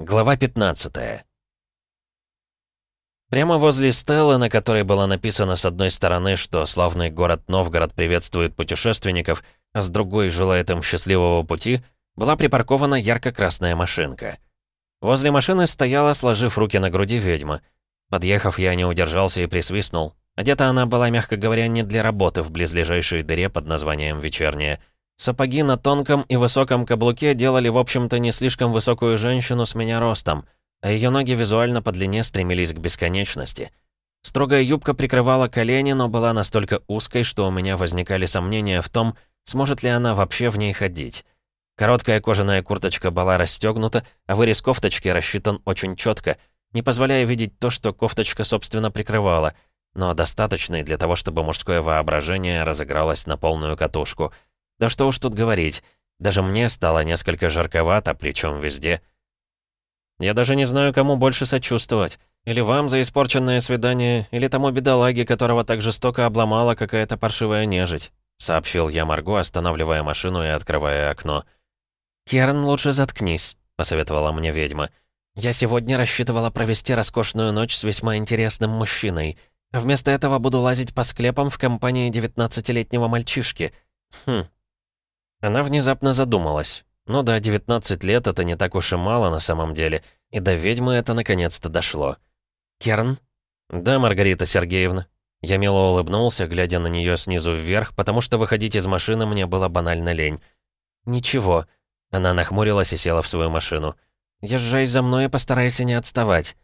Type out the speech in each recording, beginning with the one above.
Глава 15 Прямо возле стелы, на которой было написано с одной стороны, что славный город Новгород приветствует путешественников, а с другой желает им счастливого пути, была припаркована ярко-красная машинка. Возле машины стояла, сложив руки на груди, ведьма. Подъехав, я не удержался и присвистнул. Одета она была, мягко говоря, не для работы в близлежащей дыре под названием «Вечерняя». Сапоги на тонком и высоком каблуке делали, в общем-то, не слишком высокую женщину с меня ростом — а ее ноги визуально по длине стремились к бесконечности. Строгая юбка прикрывала колени, но была настолько узкой, что у меня возникали сомнения в том, сможет ли она вообще в ней ходить. Короткая кожаная курточка была расстегнута, а вырез кофточки рассчитан очень четко, не позволяя видеть то, что кофточка, собственно, прикрывала, но достаточной для того, чтобы мужское воображение разыгралось на полную катушку. Да что уж тут говорить, даже мне стало несколько жарковато, причем везде — я даже не знаю, кому больше сочувствовать. Или вам за испорченное свидание, или тому бедолаге, которого так жестоко обломала какая-то паршивая нежить», — сообщил я Марго, останавливая машину и открывая окно. «Керн, лучше заткнись», — посоветовала мне ведьма. «Я сегодня рассчитывала провести роскошную ночь с весьма интересным мужчиной. Вместо этого буду лазить по склепам в компании девятнадцатилетнего мальчишки. Хм». Она внезапно задумалась. Ну да, 19 лет — это не так уж и мало на самом деле. И до ведьмы это наконец-то дошло. «Керн?» «Да, Маргарита Сергеевна». Я мило улыбнулся, глядя на нее снизу вверх, потому что выходить из машины мне было банально лень. «Ничего». Она нахмурилась и села в свою машину. «Езжай за мной и постарайся не отставать».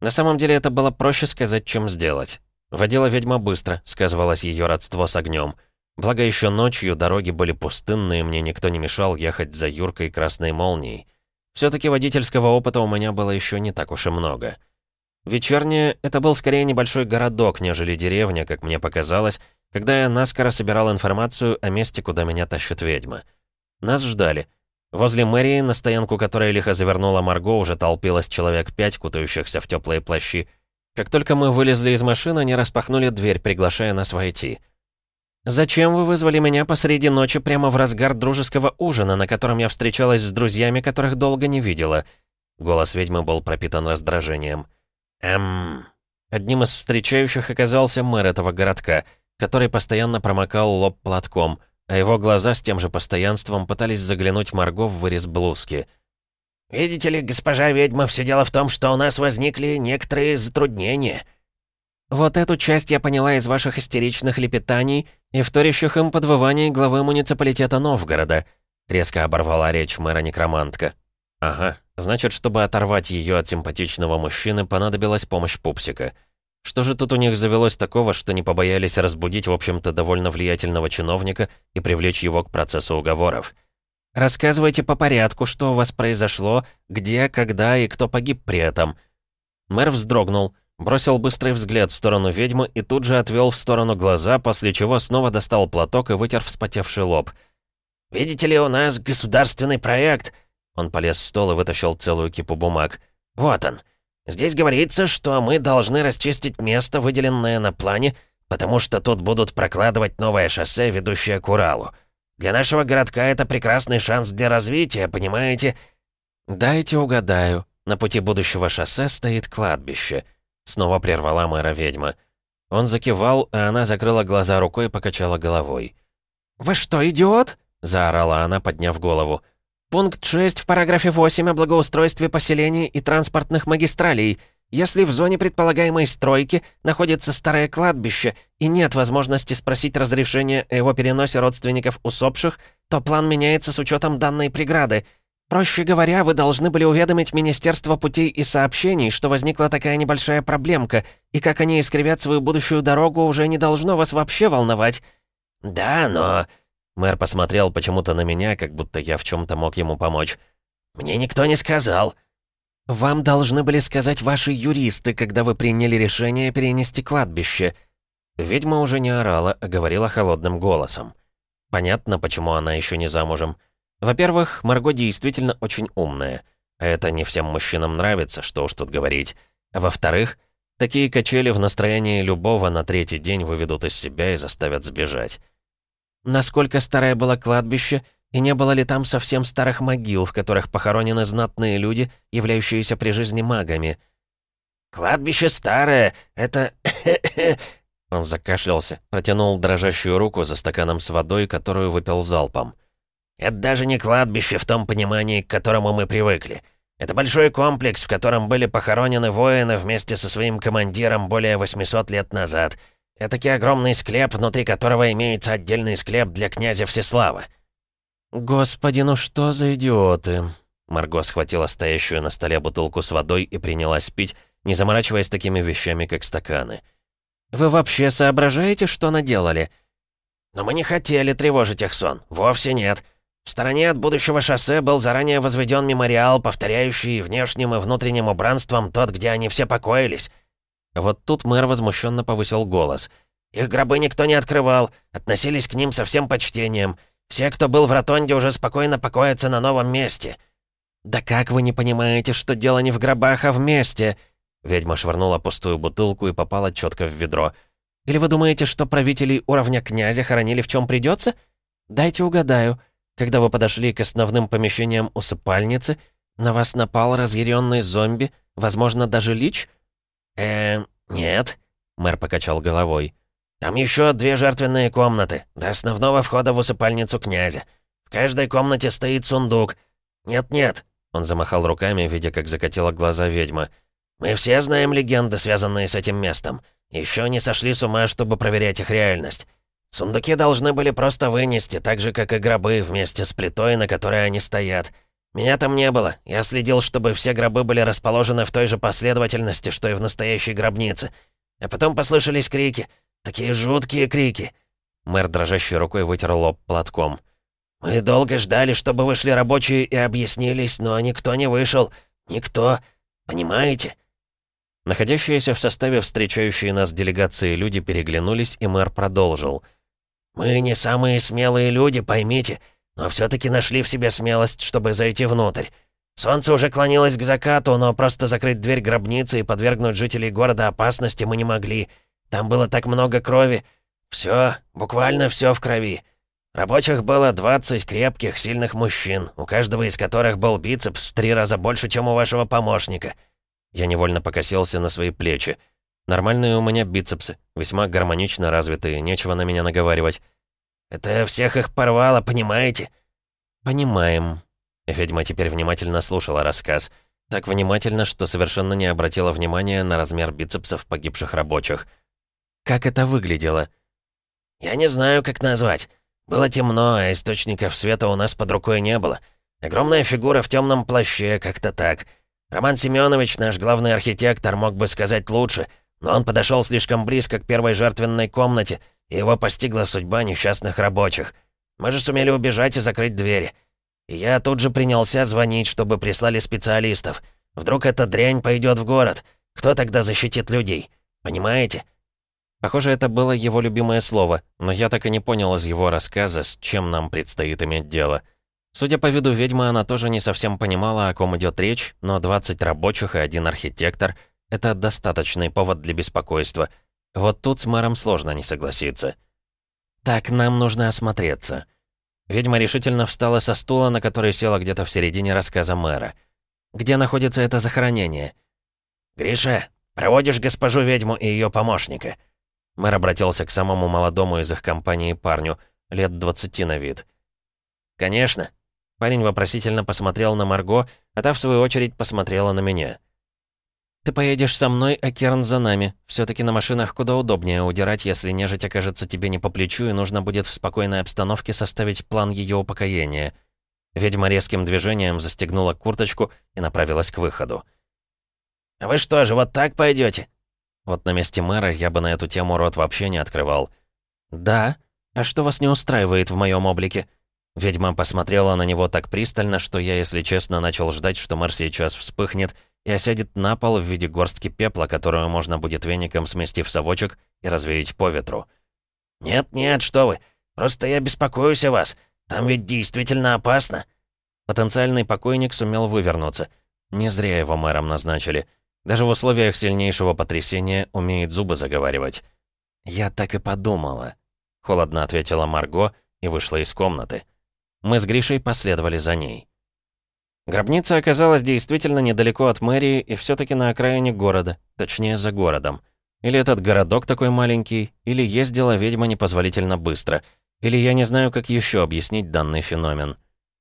На самом деле это было проще сказать, чем сделать. Водила ведьма быстро, сказывалось ее родство с огнем. Благо еще ночью дороги были пустынные, мне никто не мешал ехать за Юркой Красной Молнией. Все-таки водительского опыта у меня было еще не так уж и много. Вечернее — это был скорее небольшой городок, нежели деревня, как мне показалось, когда я наскоро собирал информацию о месте, куда меня тащит ведьма. Нас ждали. Возле мэрии, на стоянку которой лихо завернула Марго, уже толпилось человек пять, кутающихся в теплые плащи. Как только мы вылезли из машины, они распахнули дверь, приглашая нас войти. «Зачем вы вызвали меня посреди ночи прямо в разгар дружеского ужина, на котором я встречалась с друзьями, которых долго не видела?» Голос ведьмы был пропитан раздражением. «Эм...» Одним из встречающих оказался мэр этого городка, который постоянно промокал лоб платком, а его глаза с тем же постоянством пытались заглянуть Марго в вырез блузки. «Видите ли, госпожа ведьма, все дело в том, что у нас возникли некоторые затруднения». «Вот эту часть я поняла из ваших истеричных лепетаний и вторящих им подвываний главы муниципалитета Новгорода», резко оборвала речь мэра-некромантка. «Ага, значит, чтобы оторвать ее от симпатичного мужчины, понадобилась помощь пупсика. Что же тут у них завелось такого, что не побоялись разбудить, в общем-то, довольно влиятельного чиновника и привлечь его к процессу уговоров?» «Рассказывайте по порядку, что у вас произошло, где, когда и кто погиб при этом». Мэр вздрогнул, Бросил быстрый взгляд в сторону ведьмы и тут же отвел в сторону глаза, после чего снова достал платок и вытер вспотевший лоб. «Видите ли, у нас государственный проект...» Он полез в стол и вытащил целую кипу бумаг. «Вот он. Здесь говорится, что мы должны расчистить место, выделенное на плане, потому что тут будут прокладывать новое шоссе, ведущее к Уралу. Для нашего городка это прекрасный шанс для развития, понимаете?» «Дайте угадаю. На пути будущего шоссе стоит кладбище». Снова прервала мэра ведьма. Он закивал, а она закрыла глаза рукой и покачала головой. «Вы что, идиот?» — заорала она, подняв голову. «Пункт 6 в параграфе 8 о благоустройстве поселений и транспортных магистралей. Если в зоне предполагаемой стройки находится старое кладбище и нет возможности спросить разрешения о его переносе родственников усопших, то план меняется с учетом данной преграды. Проще говоря, вы должны были уведомить Министерство путей и сообщений, что возникла такая небольшая проблемка, и как они искривят свою будущую дорогу, уже не должно вас вообще волновать». «Да, но...» Мэр посмотрел почему-то на меня, как будто я в чем-то мог ему помочь. «Мне никто не сказал». «Вам должны были сказать ваши юристы, когда вы приняли решение перенести кладбище». Ведьма уже не орала, а говорила холодным голосом. Понятно, почему она еще не замужем. Во-первых, Марго действительно очень умная. А это не всем мужчинам нравится, что уж тут говорить. А во-вторых, такие качели в настроении любого на третий день выведут из себя и заставят сбежать. Насколько старое было кладбище, И не было ли там совсем старых могил, в которых похоронены знатные люди, являющиеся при жизни магами? «Кладбище старое, это...» Он закашлялся, протянул дрожащую руку за стаканом с водой, которую выпил залпом. «Это даже не кладбище в том понимании, к которому мы привыкли. Это большой комплекс, в котором были похоронены воины вместе со своим командиром более 800 лет назад. Этакий огромный склеп, внутри которого имеется отдельный склеп для князя Всеслава». «Господи, ну что за идиоты!» Марго схватила стоящую на столе бутылку с водой и принялась пить, не заморачиваясь такими вещами, как стаканы. «Вы вообще соображаете, что наделали?» «Но мы не хотели тревожить их сон. Вовсе нет. В стороне от будущего шоссе был заранее возведен мемориал, повторяющий внешним и внутренним убранством тот, где они все покоились». Вот тут мэр возмущенно повысил голос. «Их гробы никто не открывал, относились к ним со всем почтением. Все, кто был в ротонде, уже спокойно покоятся на новом месте». «Да как вы не понимаете, что дело не в гробах, а в месте?» Ведьма швырнула пустую бутылку и попала четко в ведро. «Или вы думаете, что правителей уровня князя хоронили в чем придется? Дайте угадаю. Когда вы подошли к основным помещениям усыпальницы, на вас напал разъяренный зомби, возможно, даже лич?» «Эм, нет», — мэр покачал головой. «Там еще две жертвенные комнаты, до основного входа в усыпальницу князя. В каждой комнате стоит сундук. Нет-нет», — он замахал руками, видя, как закатила глаза ведьма. «Мы все знаем легенды, связанные с этим местом. Еще не сошли с ума, чтобы проверять их реальность. Сундуки должны были просто вынести, так же, как и гробы, вместе с плитой, на которой они стоят. Меня там не было. Я следил, чтобы все гробы были расположены в той же последовательности, что и в настоящей гробнице. А потом послышались крики. Такие жуткие крики. Мэр дрожащей рукой вытер лоб платком. «Мы долго ждали, чтобы вышли рабочие и объяснились, но никто не вышел. Никто. Понимаете?» Находящиеся в составе встречающие нас делегации люди переглянулись, и мэр продолжил. «Мы не самые смелые люди, поймите, но все таки нашли в себе смелость, чтобы зайти внутрь. Солнце уже клонилось к закату, но просто закрыть дверь гробницы и подвергнуть жителей города опасности мы не могли. Там было так много крови. Все, буквально все в крови. Рабочих было 20 крепких, сильных мужчин, у каждого из которых был бицепс в три раза больше, чем у вашего помощника». Я невольно покосился на свои плечи. Нормальные у меня бицепсы, весьма гармонично развитые, нечего на меня наговаривать. «Это всех их порвало, понимаете?» «Понимаем». Ведьма теперь внимательно слушала рассказ. Так внимательно, что совершенно не обратила внимания на размер бицепсов погибших рабочих. «Как это выглядело?» «Я не знаю, как назвать. Было темно, а источников света у нас под рукой не было. Огромная фигура в темном плаще, как-то так. Роман Семенович, наш главный архитектор, мог бы сказать лучше, но он подошел слишком близко к первой жертвенной комнате, и его постигла судьба несчастных рабочих. Мы же сумели убежать и закрыть двери. И я тут же принялся звонить, чтобы прислали специалистов. Вдруг эта дрянь пойдет в город. Кто тогда защитит людей? Понимаете? Похоже, это было его любимое слово, но я так и не понял из его рассказа, с чем нам предстоит иметь дело. Судя по виду ведьмы, она тоже не совсем понимала, о ком идет речь, но 20 рабочих и один архитектор — это достаточный повод для беспокойства. Вот тут с мэром сложно не согласиться. «Так, нам нужно осмотреться». Ведьма решительно встала со стула, на который села где-то в середине рассказа мэра. «Где находится это захоронение?» «Гриша, проводишь госпожу ведьму и ее помощника». Мэр обратился к самому молодому из их компании парню, лет 20 на вид. «Конечно». Парень вопросительно посмотрел на Марго, а та, в свою очередь, посмотрела на меня. «Ты поедешь со мной, а Керн за нами. все таки на машинах куда удобнее удирать, если нежить окажется тебе не по плечу, и нужно будет в спокойной обстановке составить план ее упокоения». Ведьма резким движением застегнула курточку и направилась к выходу. «А вы что же, вот так пойдете? Вот на месте мэра я бы на эту тему рот вообще не открывал. «Да? А что вас не устраивает в моем облике?» Ведьма посмотрела на него так пристально, что я, если честно, начал ждать, что мэр сейчас вспыхнет и осядет на пол в виде горстки пепла, которую можно будет веником смести в совочек и развеять по ветру. «Нет-нет, что вы, просто я беспокоюсь о вас. Там ведь действительно опасно». Потенциальный покойник сумел вывернуться. Не зря его мэром назначили. Даже в условиях сильнейшего потрясения умеет зубы заговаривать. «Я так и подумала», — холодно ответила Марго и вышла из комнаты. Мы с Гришей последовали за ней. Гробница оказалась действительно недалеко от мэрии и все таки на окраине города, точнее, за городом. Или этот городок такой маленький, или ездила ведьма непозволительно быстро, или я не знаю, как еще объяснить данный феномен.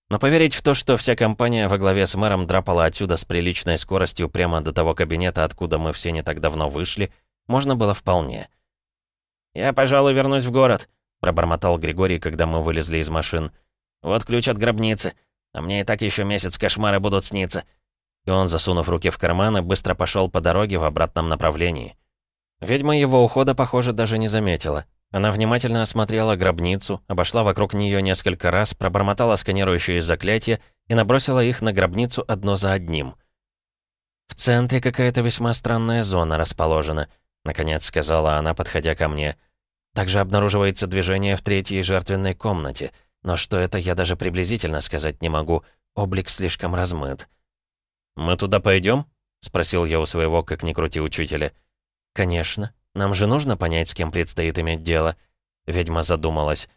Но поверить в то, что вся компания во главе с мэром драпала отсюда с приличной скоростью прямо до того кабинета, откуда мы все не так давно вышли, можно было вполне. «Я, пожалуй, вернусь в город», — пробормотал Григорий, когда мы вылезли из машин. «Вот ключ от гробницы. А мне и так еще месяц кошмары будут сниться». И он, засунув руки в карманы, быстро пошел по дороге в обратном направлении. Ведьма его ухода, похоже, даже не заметила. Она внимательно осмотрела гробницу, обошла вокруг нее несколько раз, пробормотала сканирующие заклятия и набросила их на гробницу одно за одним. «В центре какая-то весьма странная зона расположена», — наконец сказала она, подходя ко мне. «Также обнаруживается движение в третьей жертвенной комнате, но что это, я даже приблизительно сказать не могу. Облик слишком размыт». «Мы туда пойдем? спросил я у своего, как ни крути, учителя. «Конечно. Нам же нужно понять, с кем предстоит иметь дело». Ведьма задумалась.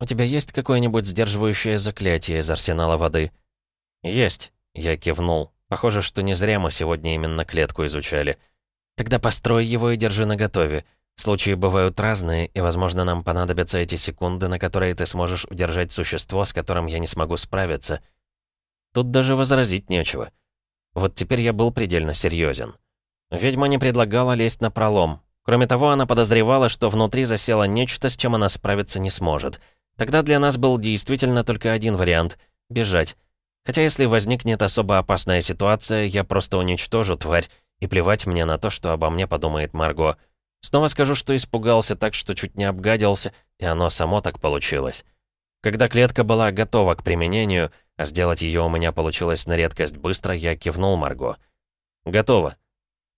«У тебя есть какое-нибудь сдерживающее заклятие из арсенала воды?» «Есть», — я кивнул. «Похоже, что не зря мы сегодня именно клетку изучали. Тогда построй его и держи наготове. Случаи бывают разные, и, возможно, нам понадобятся эти секунды, на которые ты сможешь удержать существо, с которым я не смогу справиться». Тут даже возразить нечего. Вот теперь я был предельно серьезен. Ведьма не предлагала лезть на пролом. Кроме того, она подозревала, что внутри засело нечто, с чем она справиться не сможет. Тогда для нас был действительно только один вариант — бежать. Хотя если возникнет особо опасная ситуация, я просто уничтожу тварь, и плевать мне на то, что обо мне подумает Марго. Снова скажу, что испугался так, что чуть не обгадился, и оно само так получилось. Когда клетка была готова к применению, а сделать ее у меня получилось на редкость быстро, я кивнул Марго. «Готово»,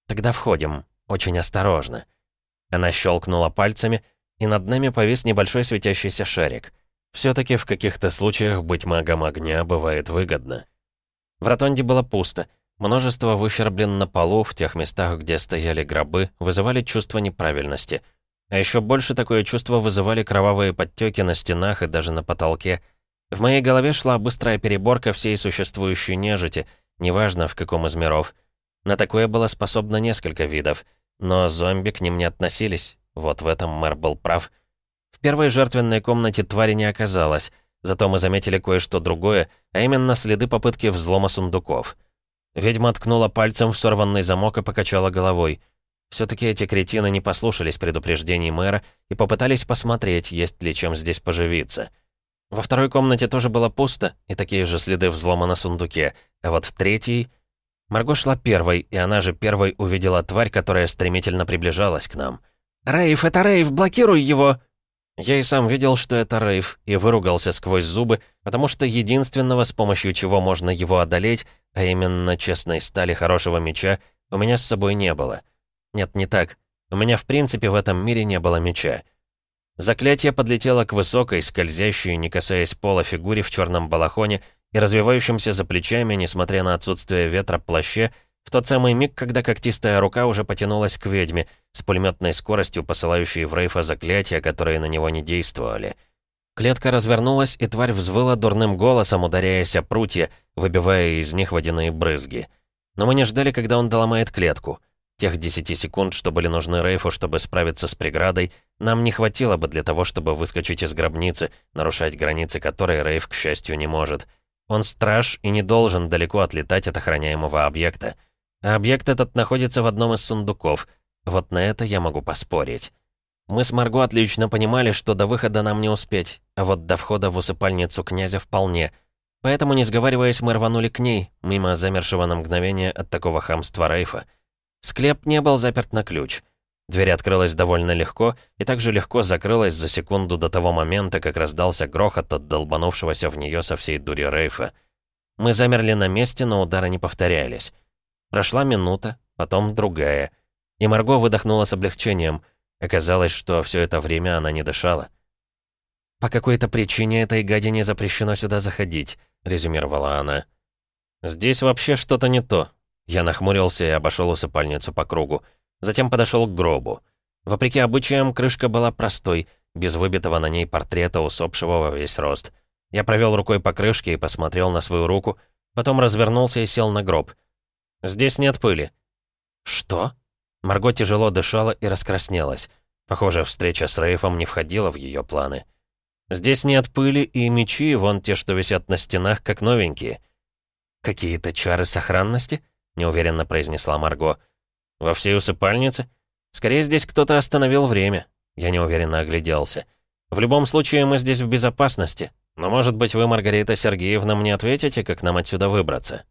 «Тогда входим. Очень осторожно». Она щелкнула пальцами, и над нами повис небольшой светящийся шарик. все таки в каких-то случаях быть магом огня бывает выгодно. В ротонде было пусто. Множество выщерблен на полу, в тех местах, где стояли гробы, вызывали чувство неправильности. А еще больше такое чувство вызывали кровавые подтеки на стенах и даже на потолке. В моей голове шла быстрая переборка всей существующей нежити, неважно в каком из миров — на такое было способно несколько видов, но зомби к ним не относились, вот в этом мэр был прав. В первой жертвенной комнате твари не оказалось, зато мы заметили кое-что другое, а именно следы попытки взлома сундуков. Ведьма ткнула пальцем в сорванный замок и покачала головой. все таки эти кретины не послушались предупреждений мэра и попытались посмотреть, есть ли чем здесь поживиться. Во второй комнате тоже было пусто, и такие же следы взлома на сундуке, а вот в третьей Марго шла первой, и она же первой увидела тварь, которая стремительно приближалась к нам. «Рейв, это Рейв, блокируй его!» Я и сам видел, что это Рейв, и выругался сквозь зубы, потому что единственного, с помощью чего можно его одолеть, а именно честной стали хорошего меча, у меня с собой не было. Нет, не так. У меня в принципе в этом мире не было меча. Заклятие подлетело к высокой, скользящей, не касаясь пола фигуре в черном балахоне, и развивающимся за плечами, несмотря на отсутствие ветра, плаще, в тот самый миг, когда когтистая рука уже потянулась к ведьме, с пулеметной скоростью посылающей в Рейфа заклятия, которые на него не действовали. Клетка развернулась, и тварь взвыла дурным голосом, ударяясь о прутья, выбивая из них водяные брызги. Но мы не ждали, когда он доломает клетку. Тех десяти секунд, что были нужны Рейфу, чтобы справиться с преградой, нам не хватило бы для того, чтобы выскочить из гробницы, нарушать границы которой Рейф, к счастью, не может. Он страж и не должен далеко отлетать от охраняемого объекта. А объект этот находится в одном из сундуков. Вот на это я могу поспорить. Мы с Марго отлично понимали, что до выхода нам не успеть, а вот до входа в усыпальницу князя вполне. Поэтому, не сговариваясь, мы рванули к ней, мимо замершего на мгновение от такого хамства Рейфа. Склеп не был заперт на ключ. Дверь открылась довольно легко и также легко закрылась за секунду до того момента, как раздался грохот от долбанувшегося в нее со всей дури Рейфа. Мы замерли на месте, но удары не повторялись. Прошла минута, потом другая. И Марго выдохнула с облегчением. Оказалось, что все это время она не дышала. «По какой-то причине этой гадине запрещено сюда заходить», — резюмировала она. «Здесь вообще что-то не то». Я нахмурился и обошел усыпальницу по кругу. Затем подошел к гробу. Вопреки обычаям, крышка была простой, без выбитого на ней портрета усопшего во весь рост. Я провел рукой по крышке и посмотрел на свою руку, потом развернулся и сел на гроб. «Здесь нет пыли». «Что?» Марго тяжело дышала и раскраснелась. Похоже, встреча с Рейфом не входила в ее планы. «Здесь нет пыли, и мечи, вон те, что висят на стенах, как новенькие». «Какие-то чары сохранности?» — неуверенно произнесла Марго. «Во всей усыпальнице? Скорее, здесь кто-то остановил время». Я неуверенно огляделся. «В любом случае, мы здесь в безопасности. Но, может быть, вы, Маргарита Сергеевна, мне ответите, как нам отсюда выбраться?